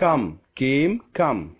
come, came, come.